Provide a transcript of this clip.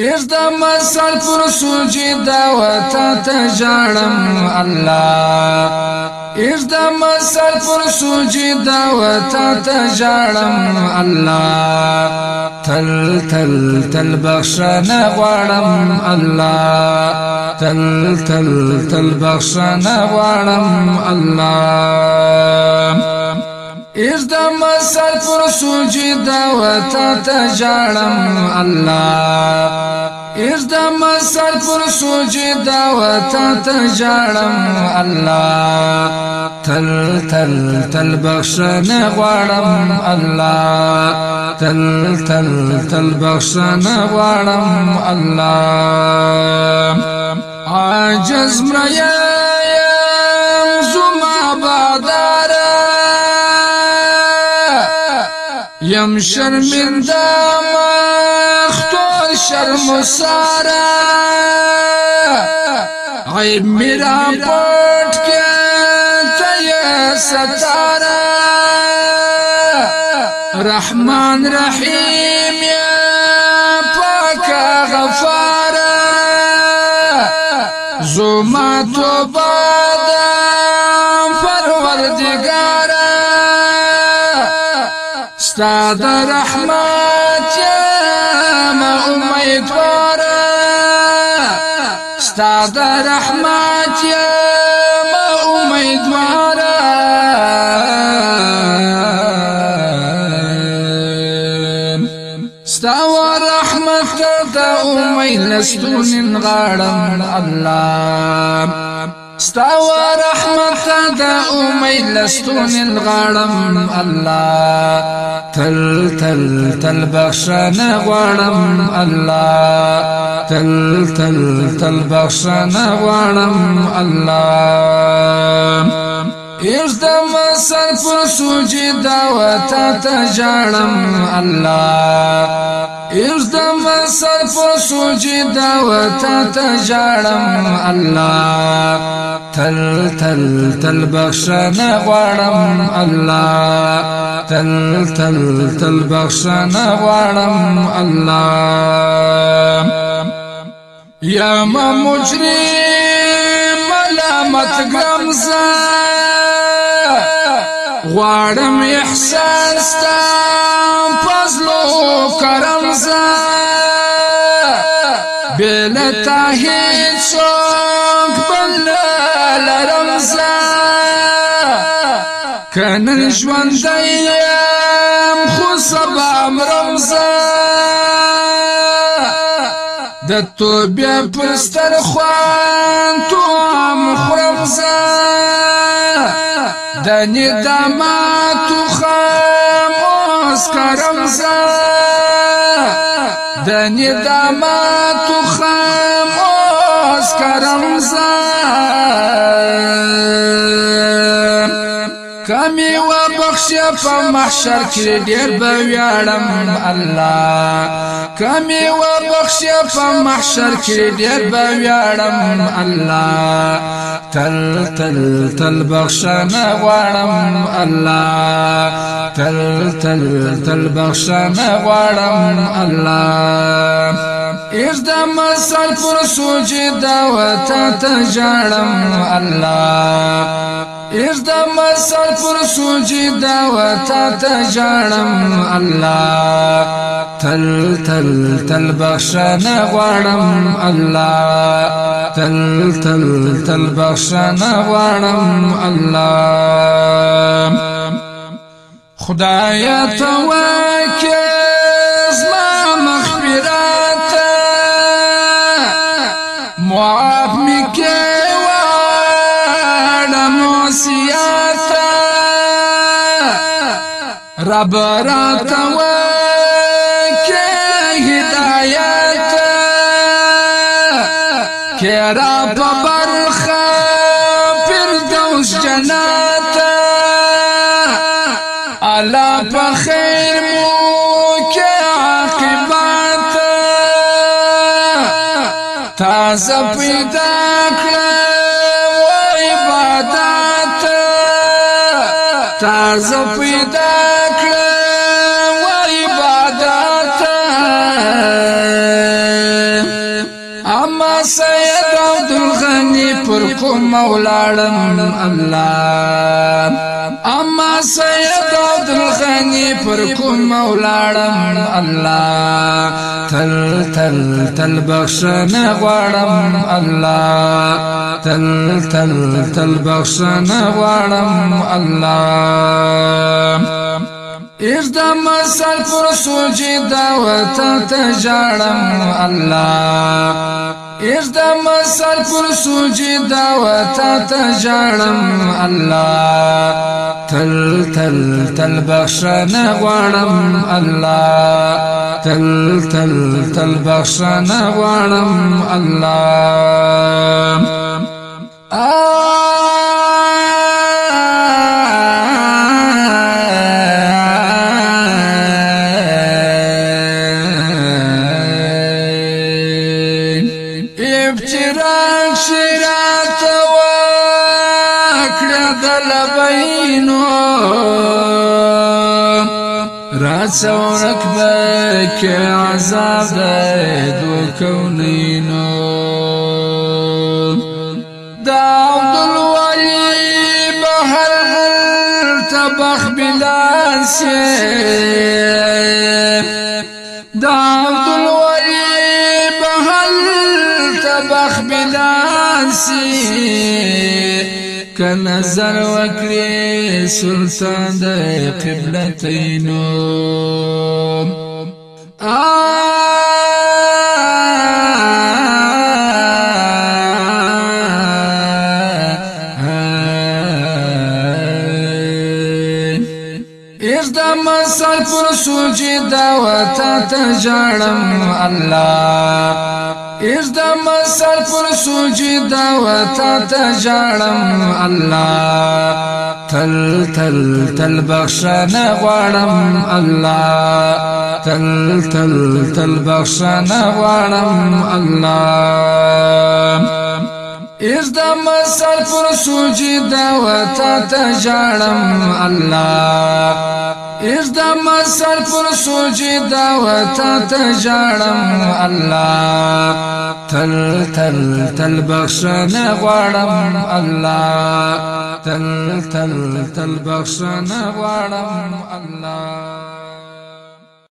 ایز د مسل پر سجدا وتا تجړم الله ایز د مسل پر سجدا وتا تجړم الله تل تل تل بخښنه غواړم الله تل تل تل بخښنه غواړم الله از د مسل پر سجدا وتا تجړم الله از د مسل پر سجدا وتا تجړم الله تل تل تل بخښنه غواړم الله تل تل تل بخښنه غواړم الله عاجز مریا یم شرمنده مختول شرم سارا. عیب میرا پټ کې ته ستاره رحمان رحیم، یا پاک غفار زما توبه ستا د رحمت ما امیدوارا ستا د رحمت ما امیدوارا ستا و رحمت د امید لستون غاړم الله ستا و رحمت د امید لستون الغړم الله. تل تل تل بخښنه غواړم الله. تل تل تل بخښنه غواړم الله. ایرز د مسل پر سجدا وتا ته جاړم الله. ایرز د مسل په سجدا وتا ته جاړم الله. تل تل تل بخښنه غواړم الله. تل تل تل بخښنه غواړم الله. یا ما مجرم ملامت ګرمزه غواړم احسان ستا فضل او کرم زه. بل ته هیڅوک بل لرم زه. کنن ژوند یم خو سبا مرم زه. د توبې پر ستر خوان تو هم خورم زه. د نداماتو خاموس کرم زا د نداماتو خاموس کرم زا کمی و بخش په محشر کې ډېر به ویاړم الله کمی و بخش په محشر کې ډېر به ویاړم الله تل تل تل بخښنه غواړم الله تل تل تل بخښنه غواړم الله د مسل پر سجدا وتا ته جاړم الله د مسل پر سجدا وتا ته جاړم الله تل تل تل غواړم الله تل تل تل غواړم الله خدایا ته رب رات وکه هدایت کرا په برخة فردوس جنات الا په خیر مو کې عاقبت تازه پیدا کړ تازه پیدا کوم مولاړم الله. أما سید عبد الغنی پر کوم مولاړم الله. تل تل تل بخشنه غواړم الله. تل تل تل بخشنه غواړم الله. اقدام سر پر سوجی دعوت تجارم الله. اقدام سر پر سوجی دعوت تجارم الله تل تل تل بخشن غوانم الله تل تل تل بخشن غوانم الله ابتراک شرات واکڑ دلبینو راسورک بک عذاب دید و کونینو. دا عبدالوالی بحر تبخ بلانسی بلانسی که وکړي سلطان د قبلتینو إقدام سر پر سوجي ته جړم الله. اقدام سر پر سجدا وتا تجارم الله تل تل تل بخشن غوانم الله تل تل تل بخشن غوانم الله اقدام سر پر سجدا وتا تجارم الله اقدام سر پر سجدا وتا تجارم الله تل تل تل بخشن غوانم الله تل تل تل بخشن غوانم الله